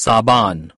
Saban.